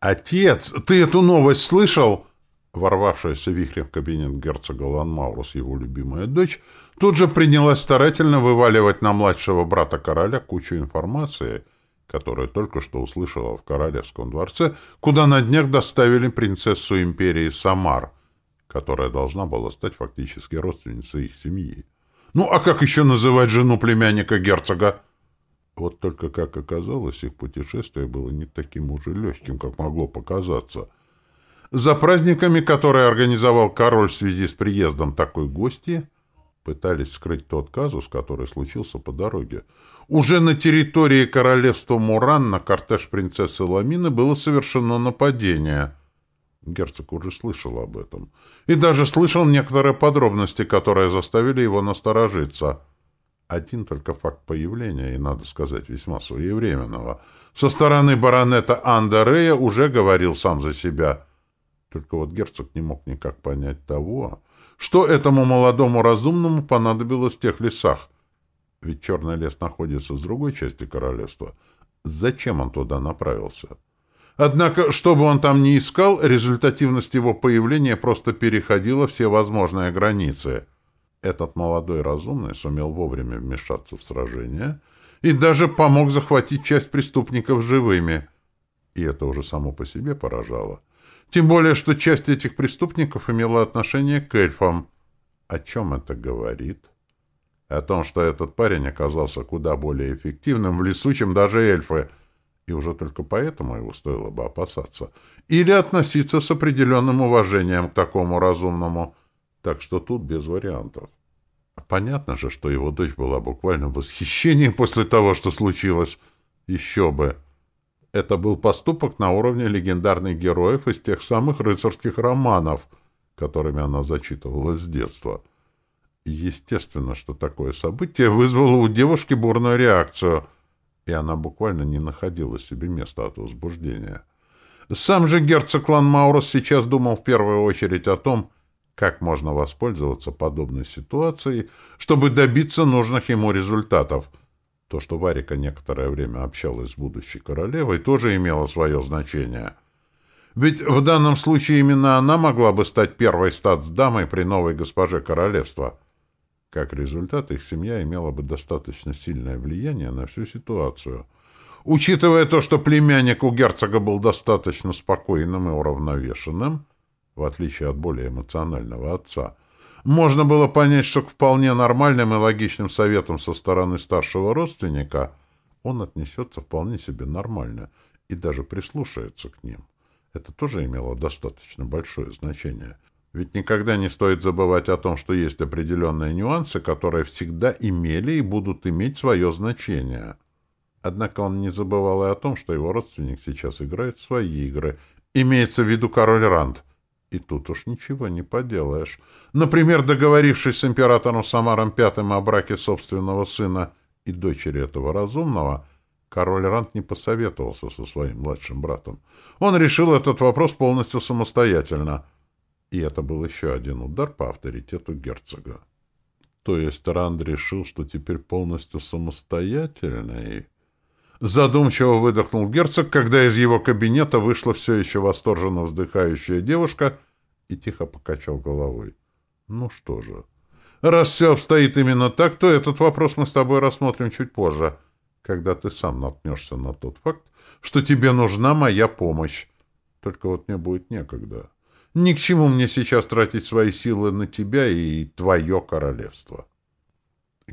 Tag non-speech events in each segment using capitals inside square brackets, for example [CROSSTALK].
«Отец, ты эту новость слышал?» Ворвавшаяся вихрем в кабинет герцога Ланмаурус, его любимая дочь, тут же принялась старательно вываливать на младшего брата короля кучу информации, которую только что услышала в королевском дворце, куда на днях доставили принцессу империи Самар, которая должна была стать фактически родственницей их семьи. Ну, а как еще называть жену племянника герцога? Вот только, как оказалось, их путешествие было не таким уже легким, как могло показаться — за праздниками, которые организовал король в связи с приездом такой гости, пытались скрыть тот казус, который случился по дороге. Уже на территории королевства Муран на кортеж принцессы Ламины было совершено нападение. Герцог уже слышал об этом. И даже слышал некоторые подробности, которые заставили его насторожиться. Один только факт появления, и, надо сказать, весьма своевременного, со стороны баронета Андерея уже говорил сам за себя — только вот герцог не мог никак понять того, что этому молодому разумному понадобилось в тех лесах. Ведь черный лес находится с другой части королевства. Зачем он туда направился? Однако, что бы он там ни искал, результативность его появления просто переходила все возможные границы. Этот молодой разумный сумел вовремя вмешаться в сражение и даже помог захватить часть преступников живыми. И это уже само по себе поражало. Тем более, что часть этих преступников имела отношение к эльфам. О чем это говорит? О том, что этот парень оказался куда более эффективным в лесу, чем даже эльфы, и уже только поэтому его стоило бы опасаться. Или относиться с определенным уважением к такому разумному. Так что тут без вариантов. Понятно же, что его дочь была буквально в восхищении [LAUGHS] после того, что случилось. Еще бы. Это был поступок на уровне легендарных героев из тех самых рыцарских романов, которыми она зачитывалась с детства. естественно, что такое событие вызвало у девушки бурную реакцию, и она буквально не находила себе места от возбуждения. Сам же герцог Ланмаурос сейчас думал в первую очередь о том, как можно воспользоваться подобной ситуацией, чтобы добиться нужных ему результатов — то, что Варика некоторое время общалась с будущей королевой, тоже имело свое значение. Ведь в данном случае именно она могла бы стать первой статсдамой при новой госпоже королевства. Как результат, их семья имела бы достаточно сильное влияние на всю ситуацию. Учитывая то, что племянник у герцога был достаточно спокойным и уравновешенным, в отличие от более эмоционального отца — можно было понять, что к вполне нормальным и логичным советам со стороны старшего родственника он отнесется вполне себе нормально и даже прислушается к ним. Это тоже имело достаточно большое значение. Ведь никогда не стоит забывать о том, что есть определенные нюансы, которые всегда имели и будут иметь свое значение. Однако он не забывал и о том, что его родственник сейчас играет в свои игры. Имеется в виду король Ранд, и тут уж ничего не поделаешь. Например, договорившись с императором Самаром Пятым о браке собственного сына и дочери этого разумного, король Рант не посоветовался со своим младшим братом. Он решил этот вопрос полностью самостоятельно. И это был еще один удар по авторитету герцога. То есть Ранд решил, что теперь полностью самостоятельный... Задумчиво выдохнул герцог, когда из его кабинета вышла все еще восторженно вздыхающая девушка и тихо покачал головой. Ну что же, раз все обстоит именно так, то этот вопрос мы с тобой рассмотрим чуть позже, когда ты сам наткнешься на тот факт, что тебе нужна моя помощь. Только вот мне будет некогда. Ни к чему мне сейчас тратить свои силы на тебя и твое королевство.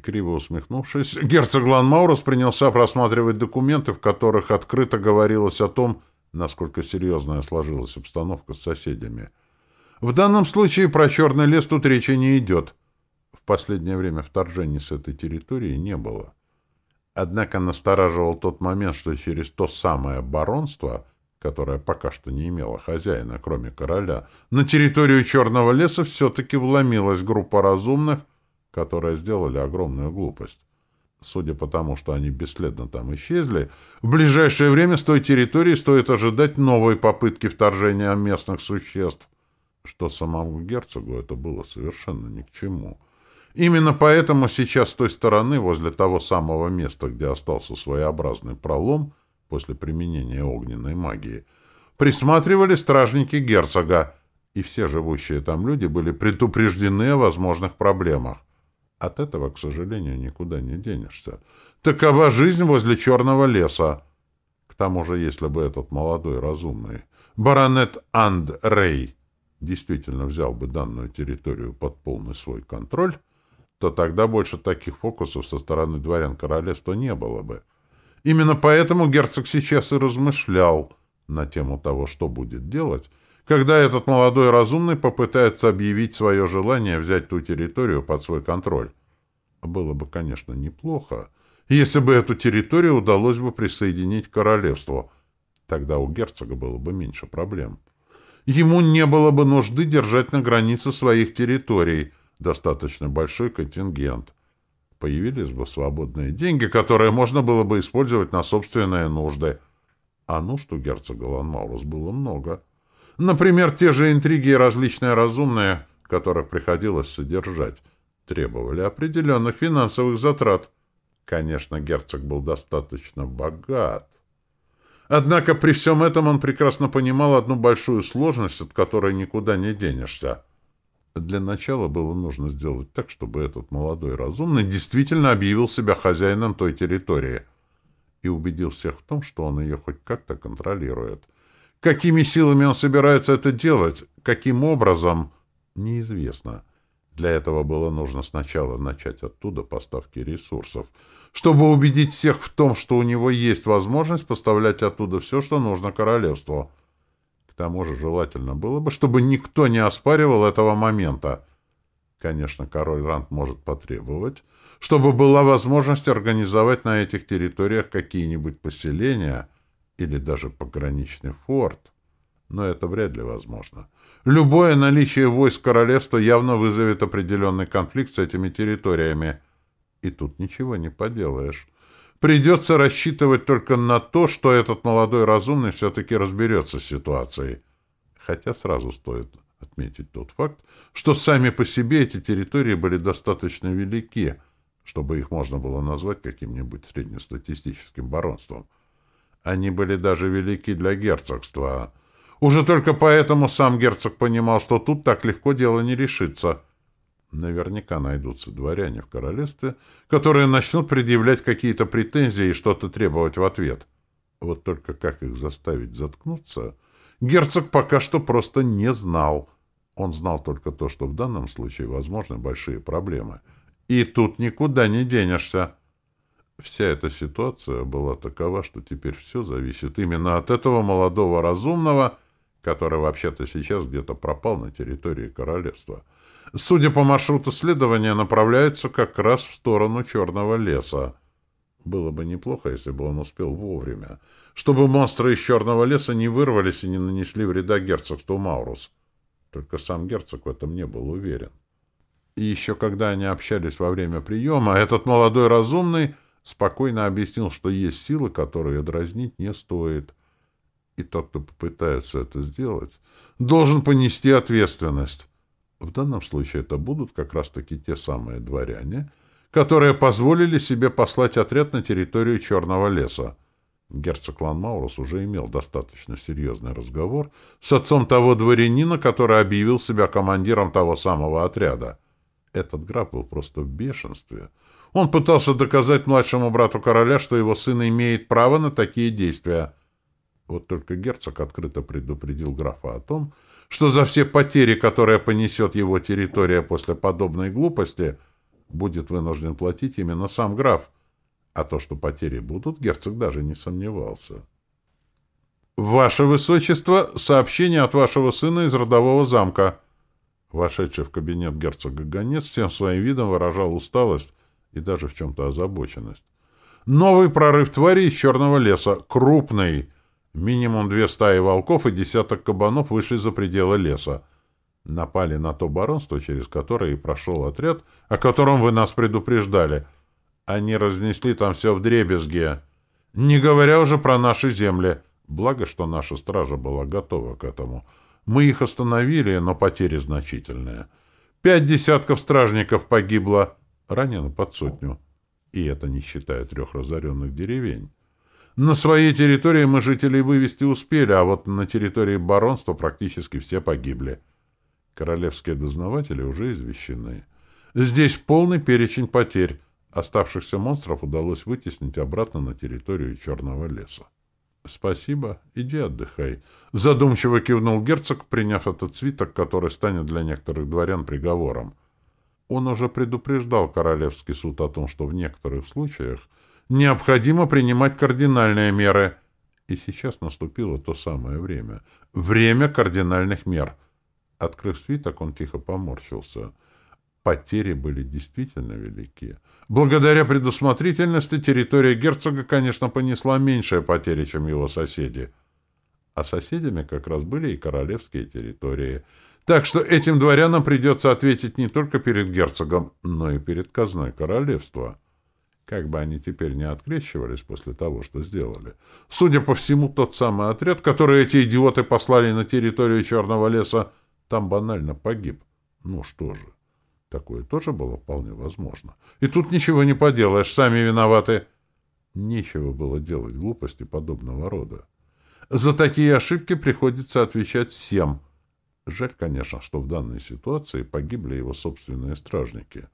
Криво усмехнувшись, герцог Ланмаурус принялся просматривать документы, в которых открыто говорилось о том, насколько серьезная сложилась обстановка с соседями. В данном случае про черный лес тут речи не идет. В последнее время вторжений с этой территории не было. Однако настораживал тот момент, что через то самое баронство, которое пока что не имело хозяина, кроме короля, на территорию черного леса все-таки вломилась группа разумных, которые сделали огромную глупость. Судя по тому, что они бесследно там исчезли, в ближайшее время с той территории стоит ожидать новой попытки вторжения местных существ, что самому герцогу это было совершенно ни к чему. Именно поэтому сейчас с той стороны, возле того самого места, где остался своеобразный пролом после применения огненной магии, присматривали стражники герцога, и все живущие там люди были предупреждены о возможных проблемах. От этого, к сожалению, никуда не денешься. Такова жизнь возле черного леса. К тому же, если бы этот молодой разумный баронет Анд Рей действительно взял бы данную территорию под полный свой контроль, то тогда больше таких фокусов со стороны дворян королевства не было бы. Именно поэтому герцог сейчас и размышлял на тему того, что будет делать, когда этот молодой разумный попытается объявить свое желание взять ту территорию под свой контроль. Было бы, конечно, неплохо, если бы эту территорию удалось бы присоединить к королевству. Тогда у герцога было бы меньше проблем. Ему не было бы нужды держать на границе своих территорий достаточно большой контингент. Появились бы свободные деньги, которые можно было бы использовать на собственные нужды. А нужд у герцога Ланмаурус было много. Например, те же интриги и различные разумные, которых приходилось содержать, требовали определенных финансовых затрат. Конечно, герцог был достаточно богат. Однако при всем этом он прекрасно понимал одну большую сложность, от которой никуда не денешься. Для начала было нужно сделать так, чтобы этот молодой разумный действительно объявил себя хозяином той территории и убедил всех в том, что он ее хоть как-то контролирует. Какими силами он собирается это делать, каким образом, неизвестно. Для этого было нужно сначала начать оттуда поставки ресурсов, чтобы убедить всех в том, что у него есть возможность поставлять оттуда все, что нужно королевству. К тому же желательно было бы, чтобы никто не оспаривал этого момента. Конечно, король Рант может потребовать, чтобы была возможность организовать на этих территориях какие-нибудь поселения или даже пограничный форт. Но это вряд ли возможно. Любое наличие войск королевства явно вызовет определенный конфликт с этими территориями. И тут ничего не поделаешь. Придется рассчитывать только на то, что этот молодой разумный все-таки разберется с ситуацией. Хотя сразу стоит отметить тот факт, что сами по себе эти территории были достаточно велики, чтобы их можно было назвать каким-нибудь среднестатистическим баронством. Они были даже велики для герцогства — уже только поэтому сам герцог понимал, что тут так легко дело не решится. Наверняка найдутся дворяне в королевстве, которые начнут предъявлять какие-то претензии и что-то требовать в ответ. Вот только как их заставить заткнуться, герцог пока что просто не знал. Он знал только то, что в данном случае возможны большие проблемы. И тут никуда не денешься. Вся эта ситуация была такова, что теперь все зависит именно от этого молодого разумного, который вообще-то сейчас где-то пропал на территории королевства. Судя по маршруту следования, направляется как раз в сторону Черного леса. Было бы неплохо, если бы он успел вовремя, чтобы монстры из Черного леса не вырвались и не нанесли вреда герцогству Маурус. Только сам герцог в этом не был уверен. И еще когда они общались во время приема, этот молодой разумный спокойно объяснил, что есть силы, которые дразнить не стоит — и тот, кто попытается это сделать, должен понести ответственность. В данном случае это будут как раз-таки те самые дворяне, которые позволили себе послать отряд на территорию Черного леса. Герцог Ланмаурус уже имел достаточно серьезный разговор с отцом того дворянина, который объявил себя командиром того самого отряда. Этот граф был просто в бешенстве. Он пытался доказать младшему брату короля, что его сын имеет право на такие действия — вот только герцог открыто предупредил графа о том, что за все потери, которые понесет его территория после подобной глупости, будет вынужден платить именно сам граф. А то, что потери будут, герцог даже не сомневался. «Ваше Высочество, сообщение от вашего сына из родового замка». Вошедший в кабинет герцога гонец всем своим видом выражал усталость и даже в чем-то озабоченность. «Новый прорыв твари из черного леса. Крупный. Минимум две стаи волков и десяток кабанов вышли за пределы леса. Напали на то баронство, через которое и прошел отряд, о котором вы нас предупреждали. Они разнесли там все в дребезге. Не говоря уже про наши земли. Благо, что наша стража была готова к этому. Мы их остановили, но потери значительные. Пять десятков стражников погибло, ранено под сотню. И это не считая трех разоренных деревень. На своей территории мы жителей вывести успели, а вот на территории баронства практически все погибли. Королевские дознаватели уже извещены. Здесь полный перечень потерь. Оставшихся монстров удалось вытеснить обратно на территорию Черного леса. — Спасибо. Иди отдыхай. Задумчиво кивнул герцог, приняв этот свиток, который станет для некоторых дворян приговором. Он уже предупреждал Королевский суд о том, что в некоторых случаях необходимо принимать кардинальные меры. И сейчас наступило то самое время. Время кардинальных мер. Открыв свиток, он тихо поморщился. Потери были действительно велики. Благодаря предусмотрительности территория герцога, конечно, понесла меньшие потери, чем его соседи. А соседями как раз были и королевские территории. Так что этим дворянам придется ответить не только перед герцогом, но и перед казной королевства. Как бы они теперь не открещивались после того, что сделали. Судя по всему, тот самый отряд, который эти идиоты послали на территорию Черного леса, там банально погиб. Ну что же. Такое тоже было вполне возможно. И тут ничего не поделаешь, сами виноваты. Нечего было делать глупости подобного рода. За такие ошибки приходится отвечать всем. Жаль, конечно, что в данной ситуации погибли его собственные стражники.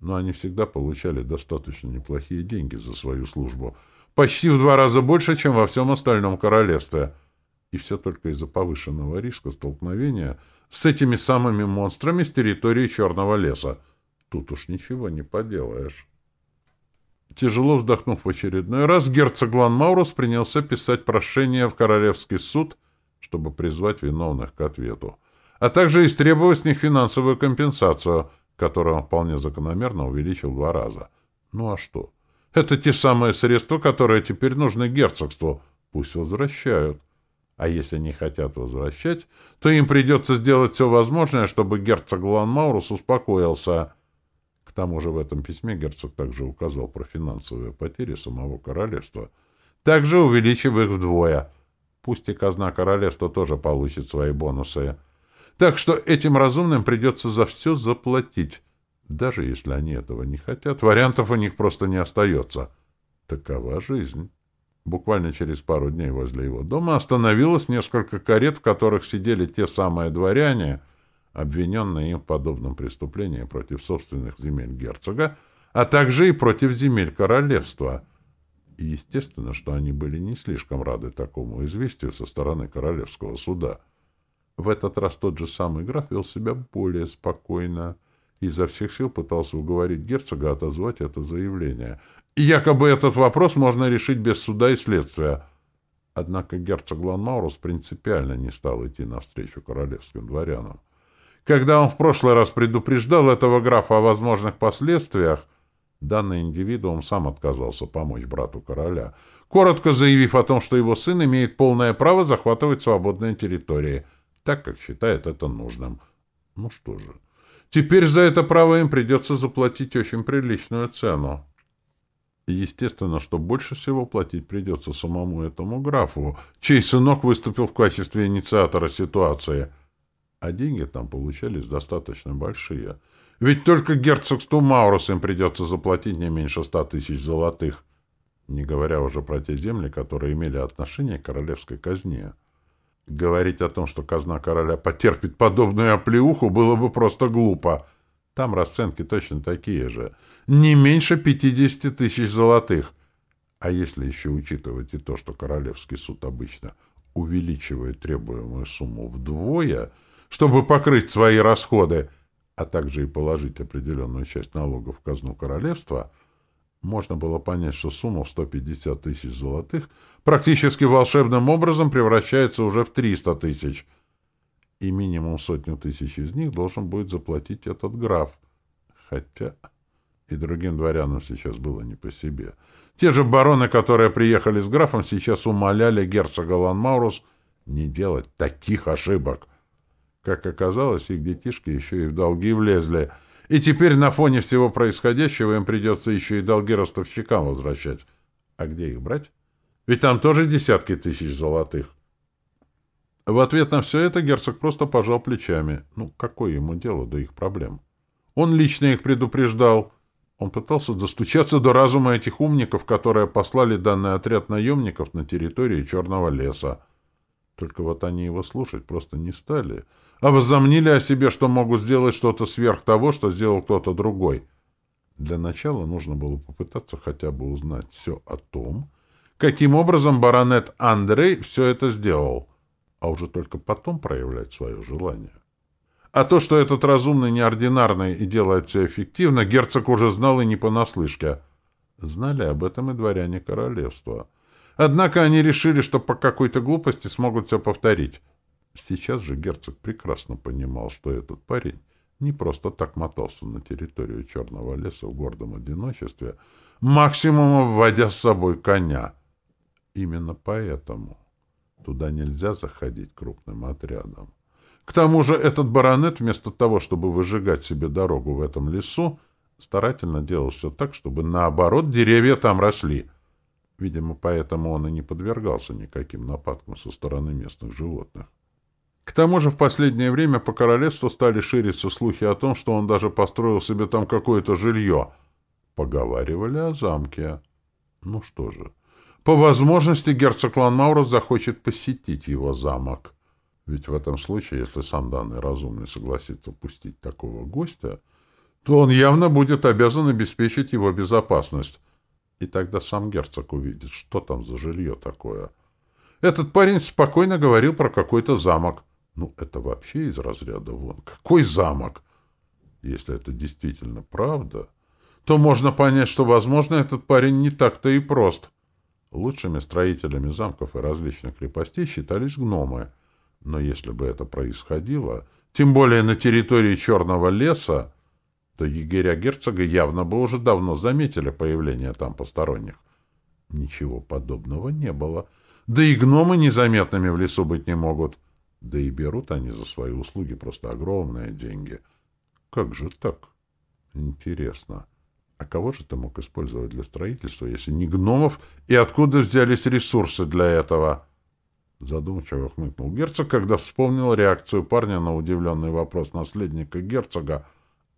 Но они всегда получали достаточно неплохие деньги за свою службу. Почти в два раза больше, чем во всем остальном королевстве. И все только из-за повышенного риска столкновения — с этими самыми монстрами с территории Черного леса. Тут уж ничего не поделаешь. Тяжело вздохнув в очередной раз, герцог Ланмаурус принялся писать прошение в Королевский суд, чтобы призвать виновных к ответу, а также истребовать с них финансовую компенсацию, которую он вполне закономерно увеличил два раза. Ну а что? Это те самые средства, которые теперь нужны герцогству. Пусть возвращают. А если не хотят возвращать, то им придется сделать все возможное, чтобы герцог Ланмаурус успокоился. К тому же в этом письме герцог также указал про финансовые потери самого королевства, также увеличив их вдвое. Пусть и казна королевства тоже получит свои бонусы. Так что этим разумным придется за все заплатить. Даже если они этого не хотят, вариантов у них просто не остается. Такова жизнь. Буквально через пару дней возле его дома остановилось несколько карет, в которых сидели те самые дворяне, обвиненные им в подобном преступлении против собственных земель герцога, а также и против земель королевства. И естественно, что они были не слишком рады такому известию со стороны королевского суда. В этот раз тот же самый граф вел себя более спокойно и изо всех сил пытался уговорить герцога отозвать это заявление, якобы этот вопрос можно решить без суда и следствия. Однако герцог Ланмаурус принципиально не стал идти навстречу королевским дворянам. Когда он в прошлый раз предупреждал этого графа о возможных последствиях, данный индивидуум сам отказался помочь брату короля, коротко заявив о том, что его сын имеет полное право захватывать свободные территории, так как считает это нужным. Ну что же, теперь за это право им придется заплатить очень приличную цену. Естественно, что больше всего платить придется самому этому графу, чей сынок выступил в качестве инициатора ситуации. А деньги там получались достаточно большие. Ведь только герцогству Маурус придется заплатить не меньше ста тысяч золотых, не говоря уже про те земли, которые имели отношение к королевской казне. Говорить о том, что казна короля потерпит подобную оплеуху, было бы просто глупо. Там расценки точно такие же — не меньше 50 тысяч золотых. А если еще учитывать и то, что Королевский суд обычно увеличивает требуемую сумму вдвое, чтобы покрыть свои расходы, а также и положить определенную часть налогов в казну королевства, можно было понять, что сумма в 150 тысяч золотых практически волшебным образом превращается уже в 300 тысяч, и минимум сотню тысяч из них должен будет заплатить этот граф. Хотя и другим дворянам сейчас было не по себе. Те же бароны, которые приехали с графом, сейчас умоляли герцога Ланмаурус не делать таких ошибок. Как оказалось, их детишки еще и в долги влезли, и теперь на фоне всего происходящего им придется еще и долги ростовщикам возвращать. А где их брать? Ведь там тоже десятки тысяч золотых. В ответ на все это герцог просто пожал плечами. Ну, какое ему дело до их проблем? Он лично их предупреждал — Он пытался достучаться до разума этих умников, которые послали данный отряд наемников на территории Черного леса. Только вот они его слушать просто не стали, а возомнили о себе, что могут сделать что-то сверх того, что сделал кто-то другой. Для начала нужно было попытаться хотя бы узнать все о том, каким образом баронет Андрей все это сделал, а уже только потом проявлять свое желание. А то, что этот разумный неординарный и делает все эффективно, герцог уже знал и не понаслышке. Знали об этом и дворяне королевства. Однако они решили, что по какой-то глупости смогут все повторить. Сейчас же герцог прекрасно понимал, что этот парень не просто так мотался на территорию Черного леса в гордом одиночестве, максимум вводя с собой коня. Именно поэтому туда нельзя заходить крупным отрядом. К тому же этот баронет, вместо того, чтобы выжигать себе дорогу в этом лесу, старательно делал все так, чтобы, наоборот, деревья там росли. Видимо, поэтому он и не подвергался никаким нападкам со стороны местных животных. К тому же в последнее время по королевству стали шириться слухи о том, что он даже построил себе там какое-то жилье. Поговаривали о замке. Ну что же, по возможности герцог Ланмаурус захочет посетить его замок. Ведь в этом случае, если сам данный разумный согласится пустить такого гостя, то он явно будет обязан обеспечить его безопасность. И тогда сам герцог увидит, что там за жилье такое. Этот парень спокойно говорил про какой-то замок. Ну, это вообще из разряда вон. Какой замок? Если это действительно правда, то можно понять, что, возможно, этот парень не так-то и прост. Лучшими строителями замков и различных крепостей считались гномы — но если бы это происходило, тем более на территории Черного леса, то егеря герцога явно бы уже давно заметили появление там посторонних. Ничего подобного не было. Да и гномы незаметными в лесу быть не могут. Да и берут они за свои услуги просто огромные деньги. Как же так? Интересно. А кого же ты мог использовать для строительства, если не гномов, и откуда взялись ресурсы для этого?» Задумчиво хмыкнул герцог, когда вспомнил реакцию парня на удивленный вопрос наследника герцога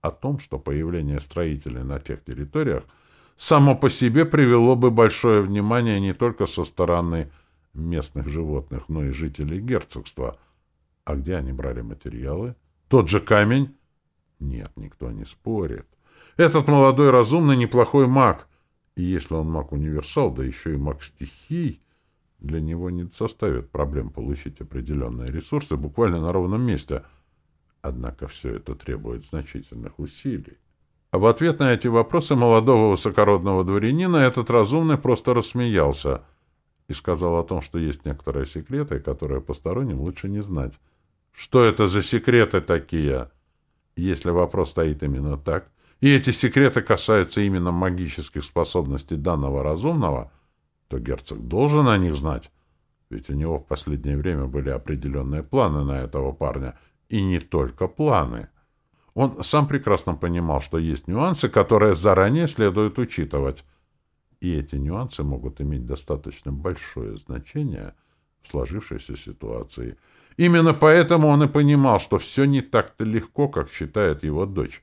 о том, что появление строителей на тех территориях само по себе привело бы большое внимание не только со стороны местных животных, но и жителей герцогства. А где они брали материалы? Тот же камень? Нет, никто не спорит. Этот молодой разумный неплохой маг. И если он маг-универсал, да еще и маг стихий, для него не составит проблем получить определенные ресурсы буквально на ровном месте. Однако все это требует значительных усилий. А в ответ на эти вопросы молодого высокородного дворянина этот разумный просто рассмеялся и сказал о том, что есть некоторые секреты, которые посторонним лучше не знать. Что это за секреты такие? Если вопрос стоит именно так, и эти секреты касаются именно магических способностей данного разумного — то герцог должен о них знать. Ведь у него в последнее время были определенные планы на этого парня. И не только планы. Он сам прекрасно понимал, что есть нюансы, которые заранее следует учитывать. И эти нюансы могут иметь достаточно большое значение в сложившейся ситуации. Именно поэтому он и понимал, что все не так-то легко, как считает его дочь.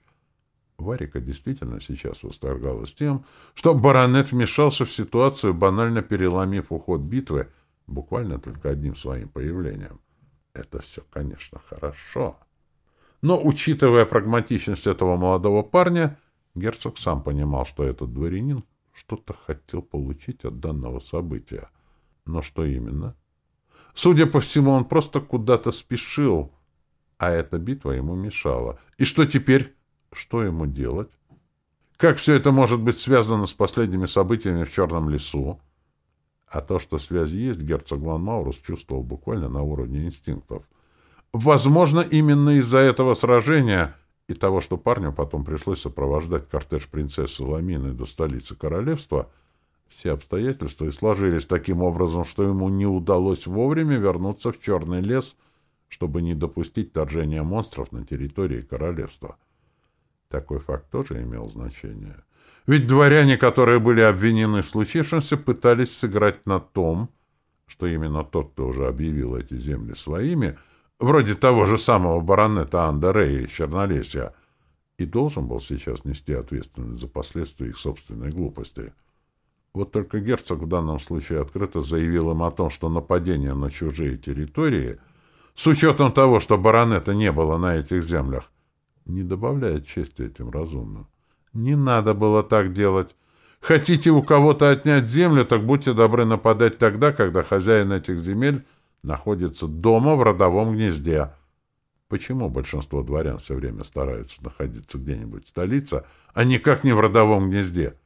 Варика действительно сейчас восторгалась тем, что баронет вмешался в ситуацию, банально переломив уход битвы буквально только одним своим появлением. Это все, конечно, хорошо. Но, учитывая прагматичность этого молодого парня, герцог сам понимал, что этот дворянин что-то хотел получить от данного события. Но что именно? Судя по всему, он просто куда-то спешил, а эта битва ему мешала. И что теперь? Что ему делать? Как все это может быть связано с последними событиями в Черном лесу? А то, что связь есть, герцог Ланмаурус чувствовал буквально на уровне инстинктов. Возможно, именно из-за этого сражения и того, что парню потом пришлось сопровождать кортеж принцессы Ламины до столицы королевства, все обстоятельства и сложились таким образом, что ему не удалось вовремя вернуться в Черный лес, чтобы не допустить вторжения монстров на территории королевства. Такой факт тоже имел значение. Ведь дворяне, которые были обвинены в случившемся, пытались сыграть на том, что именно тот, кто уже объявил эти земли своими, вроде того же самого баронета Андерея из Чернолесья, и должен был сейчас нести ответственность за последствия их собственной глупости. Вот только герцог в данном случае открыто заявил им о том, что нападение на чужие территории, с учетом того, что баронета не было на этих землях, не добавляет чести этим разумным. Не надо было так делать. Хотите у кого-то отнять землю, так будьте добры нападать тогда, когда хозяин этих земель находится дома в родовом гнезде. Почему большинство дворян все время стараются находиться где-нибудь в столице, а никак не в родовом гнезде?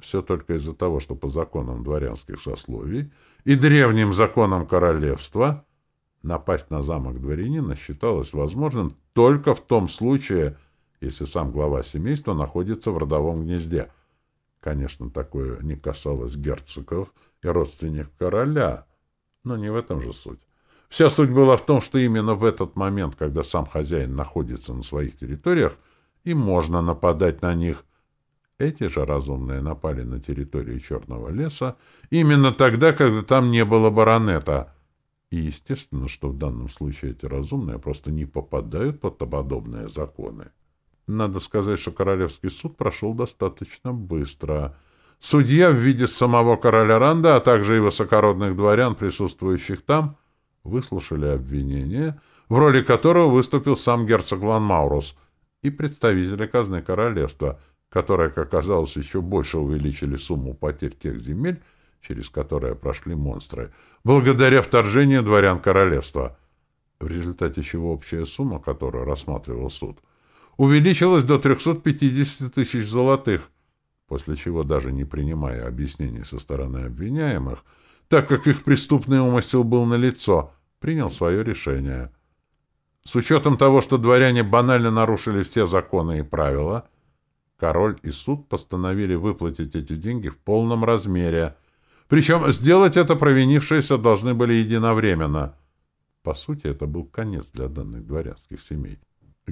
Все только из-за того, что по законам дворянских сословий и древним законам королевства напасть на замок дворянина считалось возможным только в том случае, если сам глава семейства находится в родовом гнезде. Конечно, такое не касалось герцогов и родственников короля, но не в этом же суть. Вся суть была в том, что именно в этот момент, когда сам хозяин находится на своих территориях, и можно нападать на них, эти же разумные напали на территорию Черного леса именно тогда, когда там не было баронета. И естественно, что в данном случае эти разумные просто не попадают под подобные законы. Надо сказать, что Королевский суд прошел достаточно быстро. Судья в виде самого короля Ранда, а также и высокородных дворян, присутствующих там, выслушали обвинение, в роли которого выступил сам герцог Ланмаурус и представители казны королевства — которые, как оказалось, еще больше увеличили сумму потерь тех земель, через которые прошли монстры, благодаря вторжению дворян королевства, в результате чего общая сумма, которую рассматривал суд, увеличилась до 350 тысяч золотых, после чего, даже не принимая объяснений со стороны обвиняемых, так как их преступный умысел был налицо, принял свое решение. С учетом того, что дворяне банально нарушили все законы и правила, Король и суд постановили выплатить эти деньги в полном размере. Причем сделать это провинившиеся должны были единовременно. По сути, это был конец для данных дворянских семей.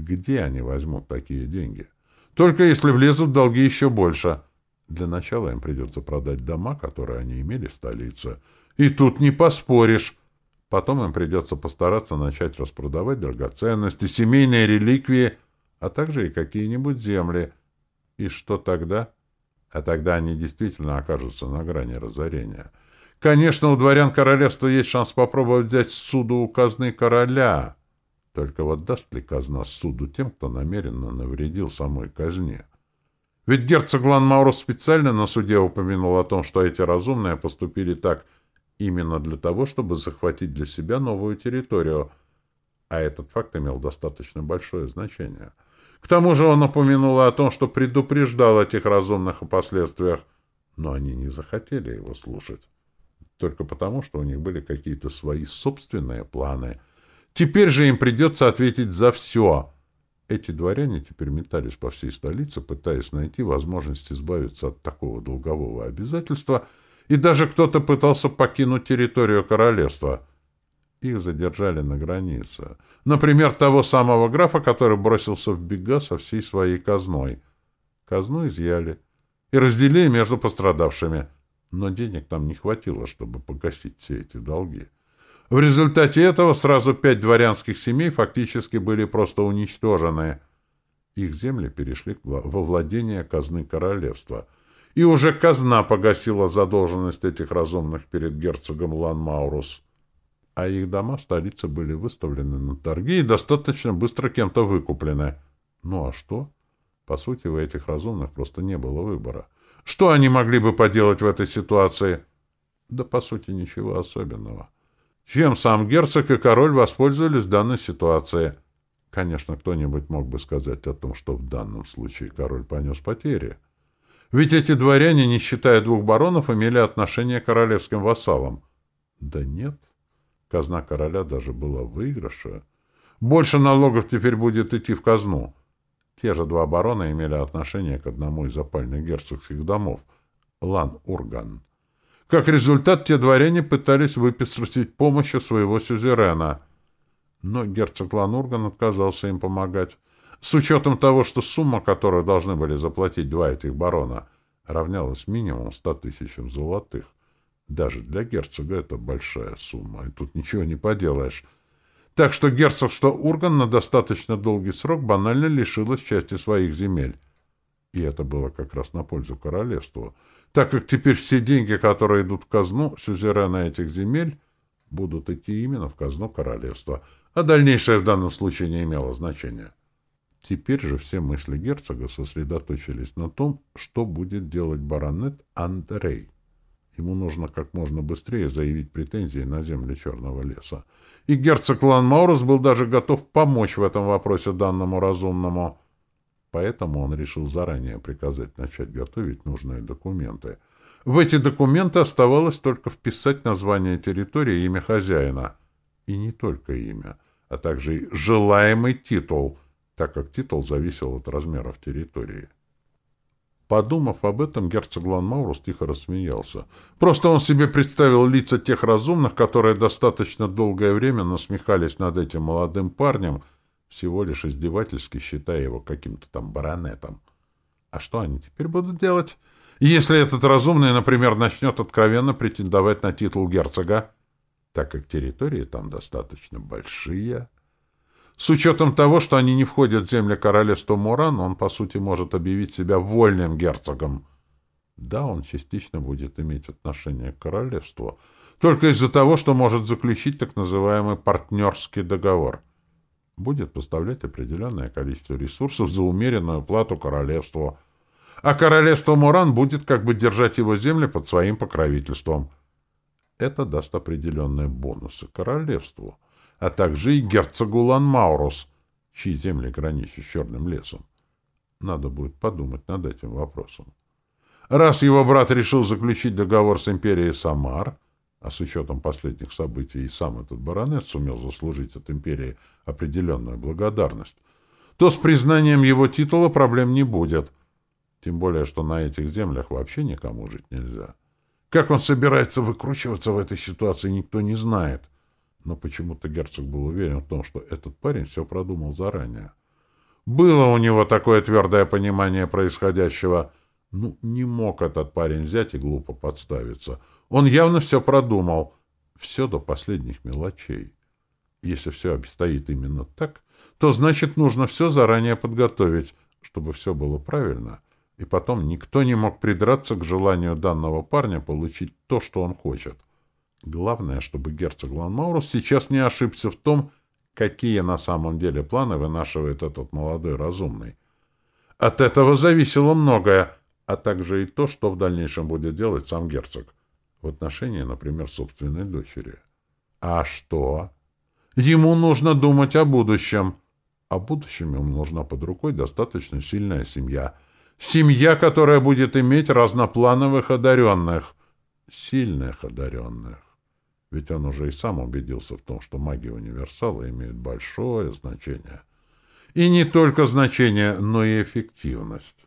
Где они возьмут такие деньги? Только если влезут в долги еще больше. Для начала им придется продать дома, которые они имели в столице. И тут не поспоришь. Потом им придется постараться начать распродавать драгоценности, семейные реликвии, а также и какие-нибудь земли — и что тогда? А тогда они действительно окажутся на грани разорения. Конечно, у дворян королевства есть шанс попробовать взять суду у казны короля. Только вот даст ли казна суду тем, кто намеренно навредил самой казне? Ведь герцог Ланмауро специально на суде упомянул о том, что эти разумные поступили так именно для того, чтобы захватить для себя новую территорию, а этот факт имел достаточно большое значение — к тому же он упомянул о том, что предупреждал этих разумных о последствиях, но они не захотели его слушать. Только потому, что у них были какие-то свои собственные планы. Теперь же им придется ответить за все. Эти дворяне теперь метались по всей столице, пытаясь найти возможность избавиться от такого долгового обязательства, и даже кто-то пытался покинуть территорию королевства — их задержали на границе. Например, того самого графа, который бросился в бега со всей своей казной. Казну изъяли и разделили между пострадавшими. Но денег там не хватило, чтобы погасить все эти долги. В результате этого сразу пять дворянских семей фактически были просто уничтожены. Их земли перешли во владение казны королевства. И уже казна погасила задолженность этих разумных перед герцогом Лан-Маурус а их дома в столице были выставлены на торги и достаточно быстро кем-то выкуплены. Ну а что? По сути, у этих разумных просто не было выбора. Что они могли бы поделать в этой ситуации? Да, по сути, ничего особенного. Чем сам герцог и король воспользовались данной ситуации? Конечно, кто-нибудь мог бы сказать о том, что в данном случае король понес потери. Ведь эти дворяне, не считая двух баронов, имели отношение к королевским вассалам. Да нет. Казна короля даже была выигрыша. Больше налогов теперь будет идти в казну. Те же два барона имели отношение к одному из опальных герцогских домов — Лан-Урган. Как результат, те дворяне пытались выписать помощью своего сюзерена. Но герцог Лан-Урган отказался им помогать. С учетом того, что сумма, которую должны были заплатить два этих барона, равнялась минимум ста тысячам золотых. Даже для герцога это большая сумма, и тут ничего не поделаешь. Так что герцогство Урган на достаточно долгий срок банально лишилось части своих земель. И это было как раз на пользу королевству, так как теперь все деньги, которые идут в казну сюзерена этих земель, будут идти именно в казну королевства, а дальнейшее в данном случае не имело значения. Теперь же все мысли герцога сосредоточились на том, что будет делать баронет Андрей. Ему нужно как можно быстрее заявить претензии на земли Черного леса. И герцог Ланмаурус был даже готов помочь в этом вопросе данному разумному. Поэтому он решил заранее приказать начать готовить нужные документы. В эти документы оставалось только вписать название территории и имя хозяина. И не только имя, а также и желаемый титул, так как титул зависел от размеров территории. Подумав об этом, герцог Ланмаурус тихо рассмеялся. Просто он себе представил лица тех разумных, которые достаточно долгое время насмехались над этим молодым парнем, всего лишь издевательски считая его каким-то там баронетом. А что они теперь будут делать? Если этот разумный, например, начнет откровенно претендовать на титул герцога, так как территории там достаточно большие... С учетом того, что они не входят в земли королевства Муран, он, по сути, может объявить себя вольным герцогом. Да, он частично будет иметь отношение к королевству, только из-за того, что может заключить так называемый партнерский договор. Будет поставлять определенное количество ресурсов за умеренную плату королевству, а королевство Муран будет как бы держать его земли под своим покровительством. Это даст определенные бонусы королевству — а также и герцогу Ланмаурус, чьи земли граничат с Черным лесом. Надо будет подумать над этим вопросом. Раз его брат решил заключить договор с империей Самар, а с учетом последних событий и сам этот баронет сумел заслужить от империи определенную благодарность, то с признанием его титула проблем не будет. Тем более, что на этих землях вообще никому жить нельзя. Как он собирается выкручиваться в этой ситуации, никто не знает. — но почему-то герцог был уверен в том, что этот парень все продумал заранее. Было у него такое твердое понимание происходящего. Ну, не мог этот парень взять и глупо подставиться. Он явно все продумал. Все до последних мелочей. Если все обстоит именно так, то значит нужно все заранее подготовить, чтобы все было правильно, и потом никто не мог придраться к желанию данного парня получить то, что он хочет. Главное, чтобы герцог Ланмаурус сейчас не ошибся в том, какие на самом деле планы вынашивает этот молодой разумный. От этого зависело многое, а также и то, что в дальнейшем будет делать сам герцог в отношении, например, собственной дочери. А что? Ему нужно думать о будущем. О будущем ему нужна под рукой достаточно сильная семья. Семья, которая будет иметь разноплановых одаренных. Сильных одаренных. Ведь он уже и сам убедился в том, что магия универсала имеет большое значение. И не только значение, но и эффективность.